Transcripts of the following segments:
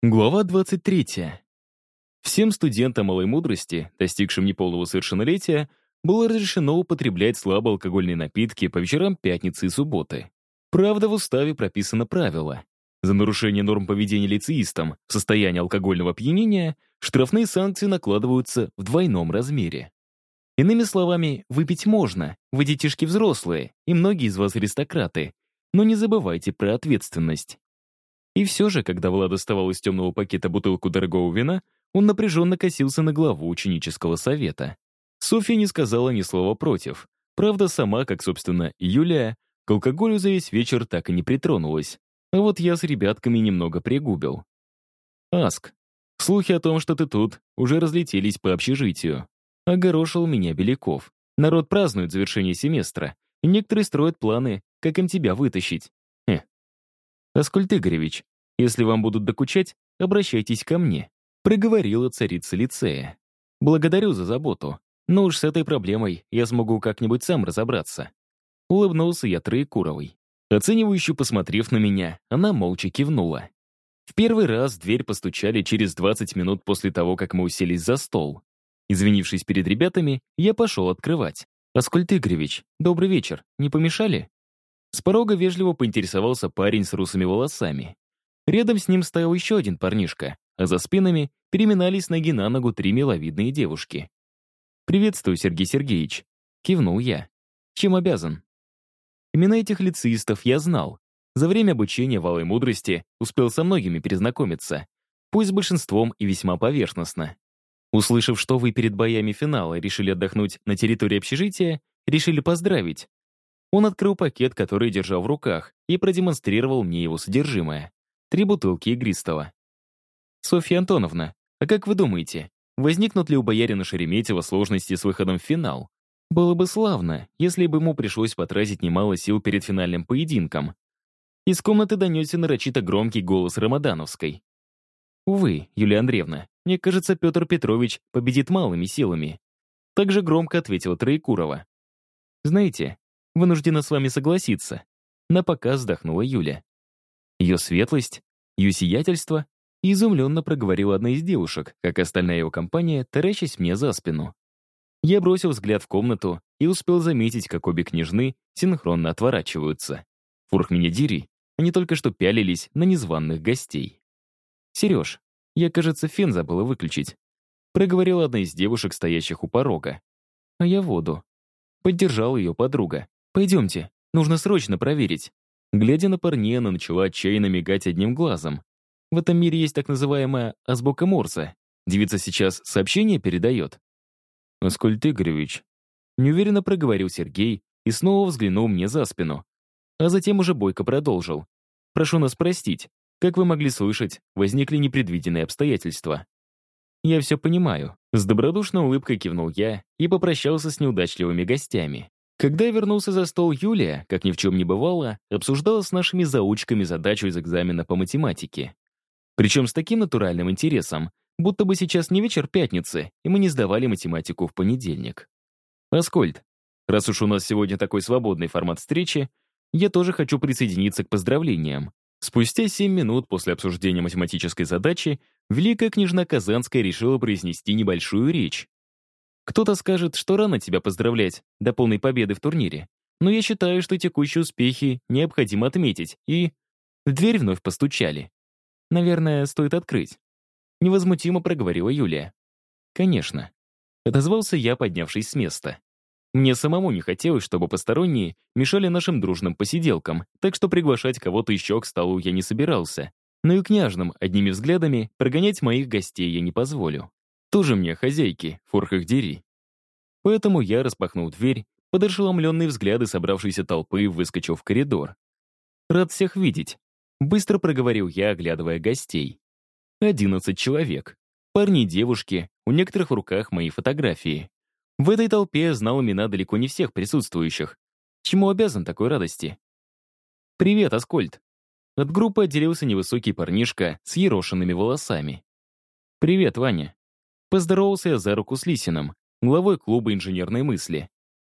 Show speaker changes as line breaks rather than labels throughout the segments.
Глава 23. Всем студентам малой мудрости, достигшим неполного совершеннолетия, было разрешено употреблять слабоалкогольные напитки по вечерам пятницы и субботы. Правда, в уставе прописано правило. За нарушение норм поведения лицеистам в состоянии алкогольного опьянения штрафные санкции накладываются в двойном размере. Иными словами, выпить можно, вы детишки взрослые, и многие из вас аристократы, но не забывайте про ответственность. И все же, когда Влад доставал из темного пакета бутылку дорогого вина, он напряженно косился на главу ученического совета. Софья не сказала ни слова против. Правда, сама, как, собственно, и Юлия, к алкоголю за весь вечер так и не притронулась. А вот я с ребятками немного пригубил. «Аск, слухи о том, что ты тут, уже разлетелись по общежитию. Огорошил меня Беляков. Народ празднует завершение семестра, некоторые строят планы, как им тебя вытащить. Аскольд Игоревич, если вам будут докучать, обращайтесь ко мне», — проговорила царица лицея. «Благодарю за заботу, но уж с этой проблемой я смогу как-нибудь сам разобраться». Улыбнулся я Троекуровой. Оценивающе посмотрев на меня, она молча кивнула. В первый раз дверь постучали через 20 минут после того, как мы уселись за стол. Извинившись перед ребятами, я пошел открывать. «Аскольд Игоревич, добрый вечер. Не помешали?» С порога вежливо поинтересовался парень с русыми волосами. Рядом с ним стоял еще один парнишка, а за спинами переминались ноги на ногу три миловидные девушки. «Приветствую, Сергей Сергеевич», — кивнул я. «Чем обязан?» Имена этих лицеистов я знал. За время обучения в Алой Мудрости успел со многими перезнакомиться, пусть с большинством и весьма поверхностно. Услышав, что вы перед боями финала решили отдохнуть на территории общежития, решили поздравить. Он открыл пакет, который держал в руках, и продемонстрировал мне его содержимое три бутылки игристого. Софья Антоновна, а как вы думаете, возникнут ли у боярина Шереметьева сложности с выходом в финал? Было бы славно, если бы ему пришлось потратить немало сил перед финальным поединком. Из комнаты донесся нарочито громкий голос Рамадановской. «Увы, Юлия Андреевна, мне кажется, Петр Петрович победит малыми силами». Также громко ответила Троекурова. «Знаете, вынуждена с вами согласиться». На показ вздохнула Юля. Ее светлость, ее сиятельство, изумленно проговорила одна из девушек, как остальная его компания, таращась мне за спину. Я бросил взгляд в комнату и успел заметить, как обе княжны синхронно отворачиваются. Фурх меня дери, они только что пялились на незваных гостей. «Сереж, я, кажется, фен забыла выключить», проговорила одна из девушек, стоящих у порога. «А я воду». Поддержала ее подруга. «Пойдемте, нужно срочно проверить». Глядя на парней, она начала отчаянно мигать одним глазом. В этом мире есть так называемая азбука Морса. Девица сейчас сообщение передает. «Аскольд Игоревич», — неуверенно проговорил Сергей и снова взглянул мне за спину. А затем уже бойко продолжил. «Прошу нас простить. Как вы могли слышать, возникли непредвиденные обстоятельства». «Я все понимаю», — с добродушной улыбкой кивнул я и попрощался с неудачливыми гостями. Когда я вернулся за стол, Юлия, как ни в чем не бывало, обсуждала с нашими заучками задачу из экзамена по математике. Причем с таким натуральным интересом, будто бы сейчас не вечер пятницы, и мы не сдавали математику в понедельник. Аскольд, раз уж у нас сегодня такой свободный формат встречи, я тоже хочу присоединиться к поздравлениям. Спустя семь минут после обсуждения математической задачи Великая княжна Казанская решила произнести небольшую речь, кто-то скажет, что рано тебя поздравлять до полной победы в турнире. Но я считаю, что текущие успехи необходимо отметить, и... В дверь вновь постучали. Наверное, стоит открыть. Невозмутимо проговорила Юлия. Конечно. Отозвался я, поднявшись с места. Мне самому не хотелось, чтобы посторонние мешали нашим дружным посиделкам, так что приглашать кого-то еще к столу я не собирался. Но и княжным одними взглядами прогонять моих гостей я не позволю. Тоже мне хозяйки, форхах дери. Поэтому я распахнул дверь, под ошеломленные взгляды собравшейся толпы выскочил в коридор. «Рад всех видеть», — быстро проговорил я, оглядывая гостей. «Одиннадцать человек. Парни и девушки, у некоторых в руках мои фотографии. В этой толпе я знал имена далеко не всех присутствующих. Чему обязан такой радости?» «Привет, Аскольд». От группы отделился невысокий парнишка с ерошенными волосами. «Привет, Ваня». Поздоровался я за руку с Лисиным, главой клуба инженерной мысли.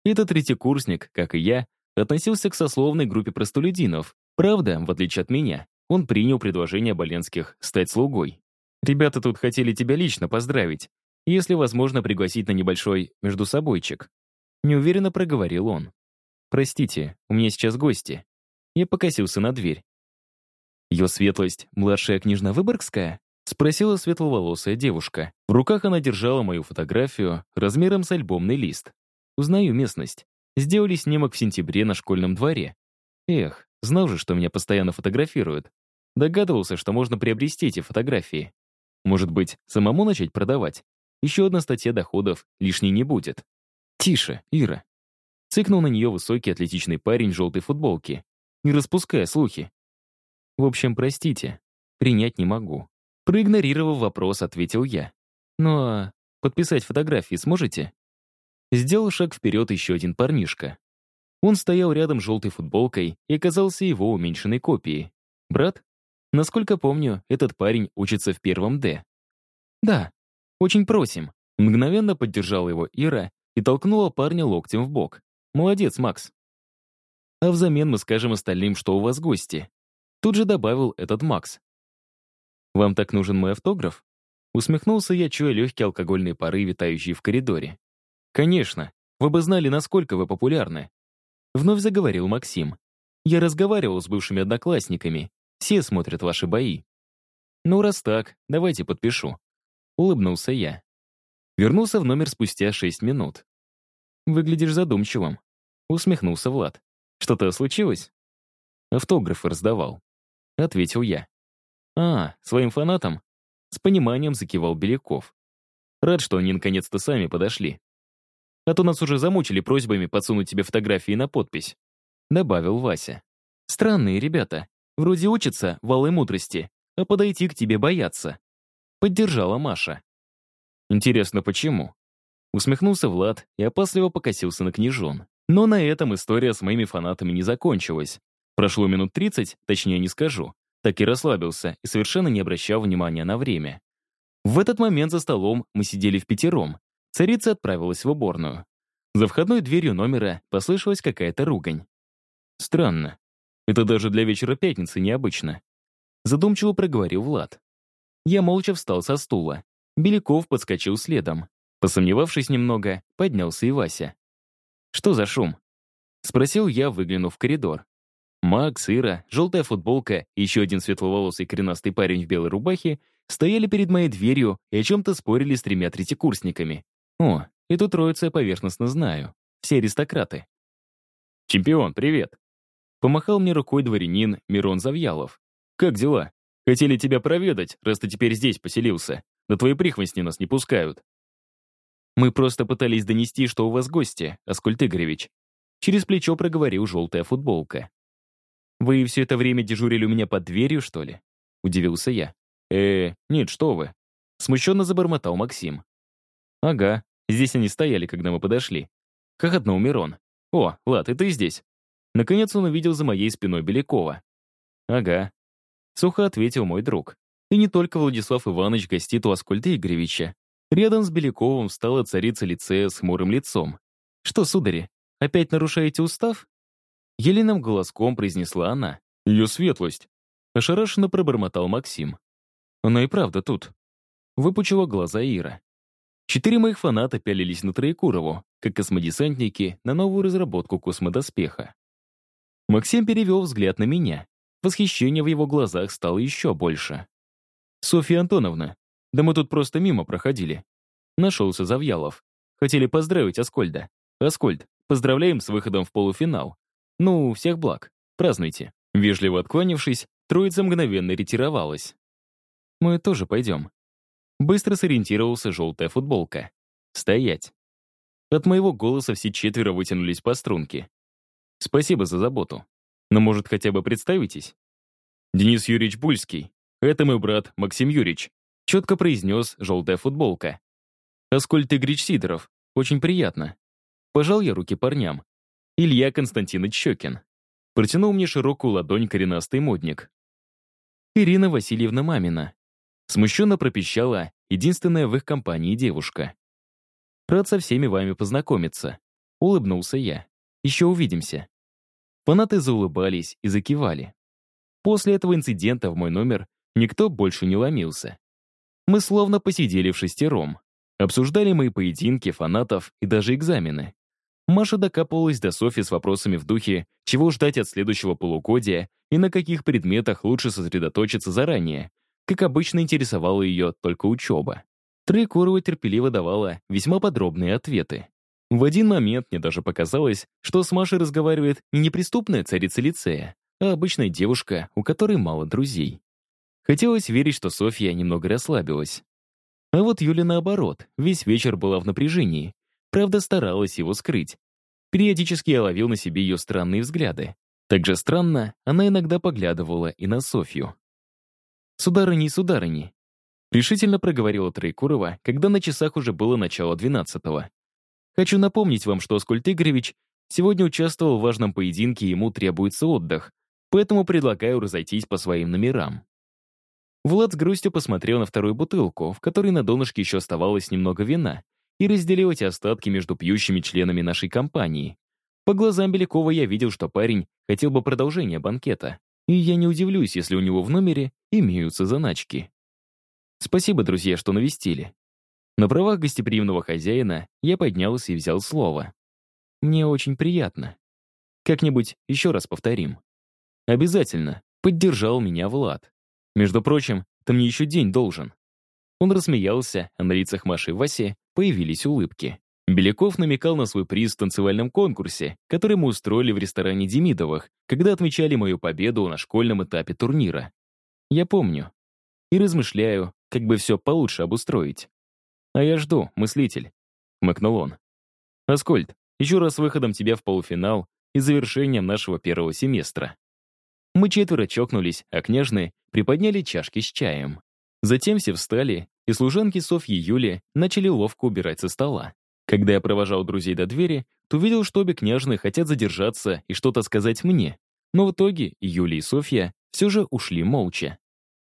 Этот третьекурсник, как и я, относился к сословной группе простолюдинов. Правда, в отличие от меня, он принял предложение Боленских стать слугой. «Ребята тут хотели тебя лично поздравить, если возможно пригласить на небольшой междусобойчик». Неуверенно проговорил он. «Простите, у меня сейчас гости». Я покосился на дверь. «Ее светлость, младшая княжна Выборгская?» Спросила светловолосая девушка. В руках она держала мою фотографию размером с альбомный лист. Узнаю местность. Сделали снимок в сентябре на школьном дворе. Эх, знал же, что меня постоянно фотографируют. Догадывался, что можно приобрести эти фотографии. Может быть, самому начать продавать? Еще одна статья доходов лишней не будет. Тише, Ира. Цыкнул на нее высокий атлетичный парень в желтой футболке. Не распуская слухи. В общем, простите, принять не могу. Проигнорировав вопрос, ответил я. «Ну а подписать фотографии сможете?» Сделал шаг вперед еще один парнишка. Он стоял рядом с желтой футболкой и оказался его уменьшенной копией. «Брат?» Насколько помню, этот парень учится в первом «Д». «Да, очень просим». Мгновенно поддержал его Ира и толкнула парня локтем в бок. «Молодец, Макс». «А взамен мы скажем остальным, что у вас гости». Тут же добавил этот Макс. «Вам так нужен мой автограф?» Усмехнулся я, чуя легкие алкогольные пары, витающие в коридоре. «Конечно, вы бы знали, насколько вы популярны». Вновь заговорил Максим. «Я разговаривал с бывшими одноклассниками. Все смотрят ваши бои». «Ну, раз так, давайте подпишу». Улыбнулся я. Вернулся в номер спустя шесть минут. «Выглядишь задумчивым», — усмехнулся Влад. «Что-то случилось?» «Автографы раздавал», — ответил я. «А, своим фанатам?» С пониманием закивал Беляков. Рад, что они наконец-то сами подошли. А то нас уже замучили просьбами подсунуть тебе фотографии на подпись. Добавил Вася. Странные ребята. Вроде учатся в алой мудрости, а подойти к тебе боятся. Поддержала Маша. Интересно, почему? Усмехнулся Влад и опасливо покосился на княжон. Но на этом история с моими фанатами не закончилась. Прошло минут 30, точнее не скажу, так и расслабился и совершенно не обращал внимания на время. В этот момент за столом мы сидели в пятером. Царица отправилась в уборную. За входной дверью номера послышалась какая-то ругань. Странно. Это даже для вечера пятницы необычно. Задумчиво проговорил Влад. Я молча встал со стула. Беляков подскочил следом. Посомневавшись немного, поднялся и Вася. «Что за шум?» Спросил я, выглянув в коридор. Макс, Ира, желтая футболка и еще один светловолосый коренастый парень в белой рубахе стояли перед моей дверью и о чем-то спорили с тремя третьекурсниками. О, эту троицу я поверхностно знаю. Все аристократы. «Чемпион, привет!» Помахал мне рукой дворянин Мирон Завьялов. «Как дела? Хотели тебя проведать, раз ты теперь здесь поселился. Да твои прихвостни нас не пускают». «Мы просто пытались донести, что у вас гости, Аскольд Игоревич». Через плечо проговорил желтая футболка. «Вы все это время дежурили у меня под дверью, что ли?» Удивился я. «Э, нет, что вы». Смущенно забормотал Максим. «Ага, здесь они стояли, когда мы подошли». Хохотнул Мирон. «О, Влад, и ты здесь?» Наконец он увидел за моей спиной Белякова. «Ага». Сухо ответил мой друг. И не только Владислав Иванович гостит у Аскольда Игоревича. Рядом с Беляковым встала царица лицея с хмурым лицом. «Что, судари, опять нарушаете устав?» Еленым голоском произнесла она. «Ее светлость!» Ошарашенно пробормотал Максим. Она и правда тут. Выпучила глаза Ира. Четыре моих фаната пялились на Троекурову, как космодесантники на новую разработку космодоспеха. Максим перевел взгляд на меня. Восхищение в его глазах стало еще больше. «Софья Антоновна, да мы тут просто мимо проходили». Нашелся Завьялов. Хотели поздравить Аскольда. Аскольд, поздравляем с выходом в полуфинал. «Ну, всех благ. Празднуйте». Вежливо отклонившись, троица мгновенно ретировалась. «Мы тоже пойдем». Быстро сориентировался желтая футболка. «Стоять». От моего голоса все четверо вытянулись по струнке. «Спасибо за заботу. Но, может, хотя бы представитесь?» «Денис Юрьевич Бульский. Это мой брат Максим Юрьевич», четко произнес желтая футболка. «Аскольд Игоревич Сидоров. Очень приятно». Пожал я руки парням. Илья Константинович Щекин. Протянул мне широкую ладонь коренастый модник. Ирина Васильевна Мамина. Смущенно пропищала единственная в их компании девушка. Рад со всеми вами познакомиться. Улыбнулся я. Еще увидимся. Фанаты заулыбались и закивали. После этого инцидента в мой номер никто больше не ломился. Мы словно посидели в шестером. Обсуждали мои поединки, фанатов и даже экзамены. Маша докапывалась до Софи с вопросами в духе, чего ждать от следующего полугодия и на каких предметах лучше сосредоточиться заранее. Как обычно, интересовала ее только учеба. Троекурова терпеливо давала весьма подробные ответы. В один момент мне даже показалось, что с Машей разговаривает не неприступная царица лицея, а обычная девушка, у которой мало друзей. Хотелось верить, что Софья немного расслабилась. А вот Юля наоборот, весь вечер была в напряжении, Правда, старалась его скрыть. Периодически я ловил на себе ее странные взгляды. Также странно, она иногда поглядывала и на Софью. «Сударыни сударыни», — решительно проговорила Троекурова, когда на часах уже было начало двенадцатого. «Хочу напомнить вам, что Аскольд Игоревич сегодня участвовал в важном поединке, и ему требуется отдых, поэтому предлагаю разойтись по своим номерам». Влад с грустью посмотрел на вторую бутылку, в которой на донышке еще оставалось немного вина, и разделил эти остатки между пьющими членами нашей компании. По глазам Белякова я видел, что парень хотел бы продолжения банкета, и я не удивлюсь, если у него в номере имеются заначки. Спасибо, друзья, что навестили. На правах гостеприимного хозяина я поднялся и взял слово. Мне очень приятно. Как-нибудь еще раз повторим. Обязательно. Поддержал меня Влад. Между прочим, ты мне еще день должен. Он рассмеялся, а на лицах Маши и Васи появились улыбки. Беляков намекал на свой приз в танцевальном конкурсе, который мы устроили в ресторане Демидовых, когда отмечали мою победу на школьном этапе турнира. Я помню. И размышляю, как бы все получше обустроить. «А я жду, мыслитель», — мыкнул он. «Аскольд, еще раз выходом тебя в полуфинал и завершением нашего первого семестра». Мы четверо чокнулись, а княжны приподняли чашки с чаем. Затем все встали, и служанки Софьи и Юли начали ловко убирать со стола. Когда я провожал друзей до двери, то увидел, что обе княжны хотят задержаться и что-то сказать мне. Но в итоге Юлия и Софья все же ушли молча.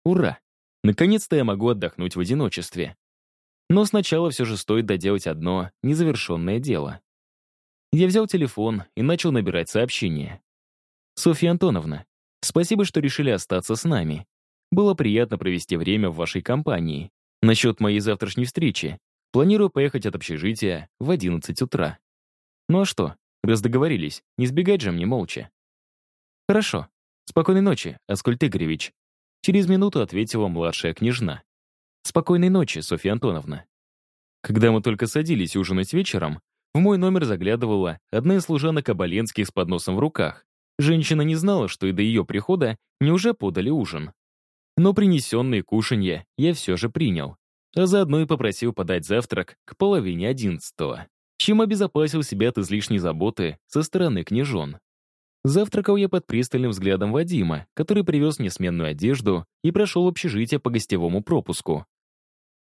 Ура! Наконец-то я могу отдохнуть в одиночестве. Но сначала все же стоит доделать одно незавершенное дело. Я взял телефон и начал набирать сообщение. «Софья Антоновна, спасибо, что решили остаться с нами. Было приятно провести время в вашей компании. Насчет моей завтрашней встречи. Планирую поехать от общежития в 11 утра. Ну а что, раз договорились, не сбегать же мне молча. Хорошо. Спокойной ночи, Аскольд Игоревич. Через минуту ответила младшая княжна. Спокойной ночи, Софья Антоновна. Когда мы только садились ужинать вечером, в мой номер заглядывала одна из служанок Оболенских с подносом в руках. Женщина не знала, что и до ее прихода не уже подали ужин но принесенные кушанья я все же принял, а заодно и попросил подать завтрак к половине одиннадцатого, чем обезопасил себя от излишней заботы со стороны княжон. Завтракал я под пристальным взглядом Вадима, который привез мне сменную одежду и прошел общежитие по гостевому пропуску.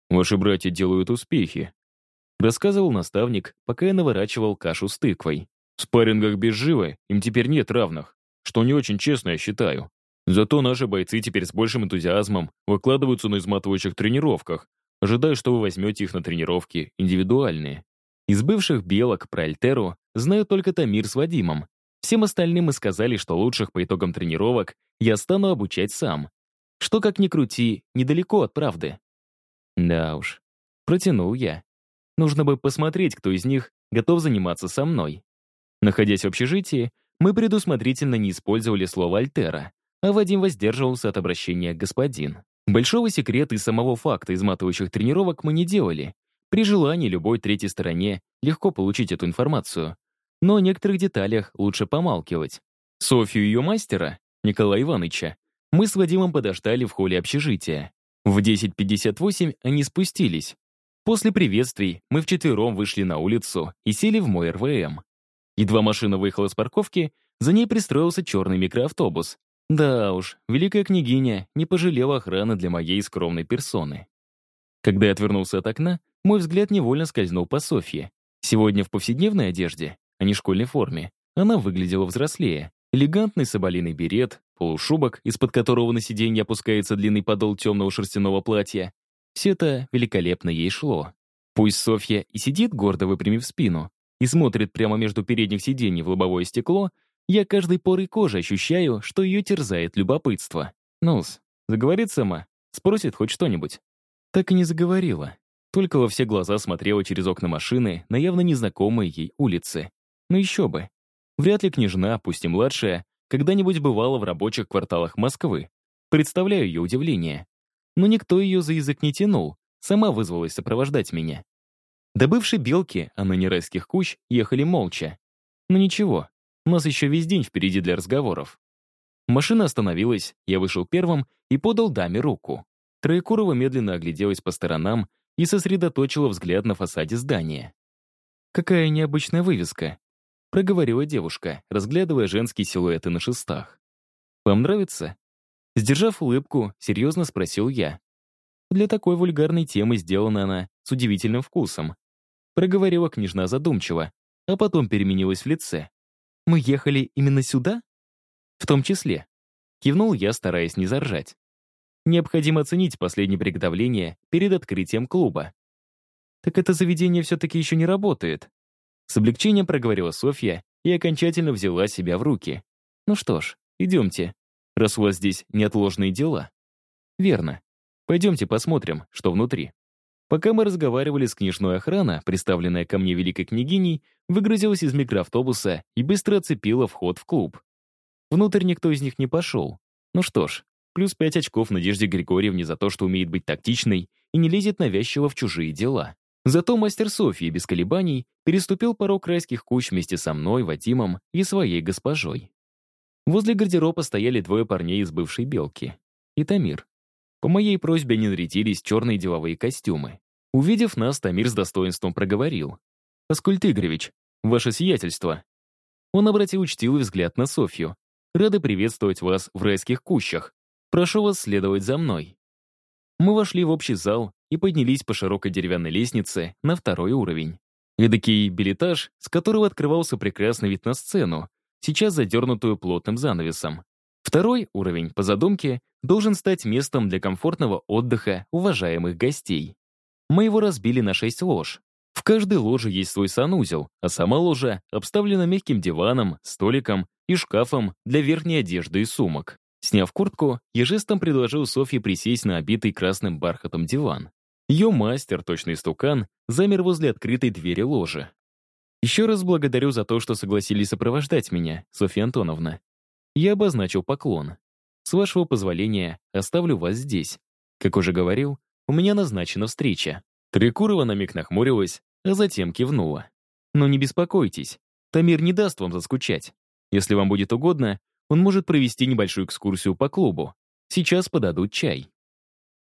«Ваши братья делают успехи», — рассказывал наставник, пока я наворачивал кашу с тыквой. «В спаррингах без живы им теперь нет равных, что не очень честно, я считаю. Зато наши бойцы теперь с большим энтузиазмом выкладываются на изматывающих тренировках, ожидая, что вы возьмете их на тренировки индивидуальные. Из бывших белок про Альтеру знаю только Тамир с Вадимом. Всем остальным мы сказали, что лучших по итогам тренировок я стану обучать сам. Что, как ни крути, недалеко от правды. Да уж, протянул я. Нужно бы посмотреть, кто из них готов заниматься со мной. Находясь в общежитии, мы предусмотрительно не использовали слово «альтера», а Вадим воздерживался от обращения «господин». Большого секрета и самого факта изматывающих тренировок мы не делали. При желании любой третьей стороне легко получить эту информацию. Но о некоторых деталях лучше помалкивать. Софью и ее мастера, Николая Ивановича, мы с Вадимом подождали в холле общежития. В 10.58 они спустились. После приветствий мы вчетвером вышли на улицу и сели в мой РВМ. Едва машина выехала с парковки, за ней пристроился черный микроавтобус, да уж, великая княгиня не пожалела охраны для моей скромной персоны. Когда я отвернулся от окна, мой взгляд невольно скользнул по Софье. Сегодня в повседневной одежде, а не школьной форме, она выглядела взрослее. Элегантный соболиный берет, полушубок, из-под которого на сиденье опускается длинный подол темного шерстяного платья. Все это великолепно ей шло. Пусть Софья и сидит, гордо выпрямив спину, и смотрит прямо между передних сидений в лобовое стекло, Я каждой порой кожи ощущаю, что ее терзает любопытство. Нус, заговорит сама, спросит хоть что-нибудь. Так и не заговорила. Только во все глаза смотрела через окна машины на явно незнакомые ей улицы. Ну еще бы. Вряд ли княжна, пусть и младшая, когда-нибудь бывала в рабочих кварталах Москвы. Представляю ее удивление. Но никто ее за язык не тянул, сама вызвалась сопровождать меня. До бывшей белки, а ныне райских кущ, ехали молча. Но ничего, у нас еще весь день впереди для разговоров. Машина остановилась, я вышел первым и подал даме руку. Троекурова медленно огляделась по сторонам и сосредоточила взгляд на фасаде здания. «Какая необычная вывеска», — проговорила девушка, разглядывая женские силуэты на шестах. «Вам нравится?» Сдержав улыбку, серьезно спросил я. Для такой вульгарной темы сделана она с удивительным вкусом. Проговорила княжна задумчиво, а потом переменилась в лице. «Мы ехали именно сюда?» «В том числе». Кивнул я, стараясь не заржать. Необходимо оценить последние приготовления перед открытием клуба. «Так это заведение все-таки еще не работает», с облегчением проговорила Софья и окончательно взяла себя в руки. «Ну что ж, идемте, раз у вас здесь неотложные дела». «Верно. Пойдемте посмотрим, что внутри». Пока мы разговаривали с книжной охрана, представленная ко мне великой княгиней, выгрузилась из микроавтобуса и быстро оцепила вход в клуб. Внутрь никто из них не пошел. Ну что ж, плюс пять очков Надежде Григорьевне за то, что умеет быть тактичной и не лезет навязчиво в чужие дела. Зато мастер Софьи без колебаний переступил порог райских куч вместе со мной, Вадимом и своей госпожой. Возле гардероба стояли двое парней из бывшей «Белки» и Тамир. По моей просьбе они нарядились черные деловые костюмы. Увидев нас, Тамир с достоинством проговорил. «Аскольд Игоревич, ваше сиятельство». Он обратил учтивый взгляд на Софью. «Рады приветствовать вас в райских кущах. Прошу вас следовать за мной». Мы вошли в общий зал и поднялись по широкой деревянной лестнице на второй уровень. Эдакий билетаж, с которого открывался прекрасный вид на сцену, сейчас задернутую плотным занавесом. Второй уровень, по задумке, должен стать местом для комфортного отдыха уважаемых гостей. Мы его разбили на шесть лож. В каждой ложе есть свой санузел, а сама ложа обставлена мягким диваном, столиком и шкафом для верхней одежды и сумок. Сняв куртку, я жестом предложил Софье присесть на обитый красным бархатом диван. Ее мастер, точный стукан, замер возле открытой двери ложи. Еще раз благодарю за то, что согласились сопровождать меня, Софья Антоновна. Я обозначил поклон. С вашего позволения, оставлю вас здесь. Как уже говорил, у меня назначена встреча». Трикурова на миг нахмурилась, а затем кивнула. «Но не беспокойтесь, Тамир не даст вам заскучать. Если вам будет угодно, он может провести небольшую экскурсию по клубу. Сейчас подадут чай».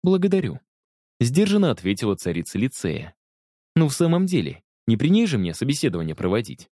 «Благодарю», — сдержанно ответила царица лицея. «Ну, в самом деле, не при ней же мне собеседование проводить».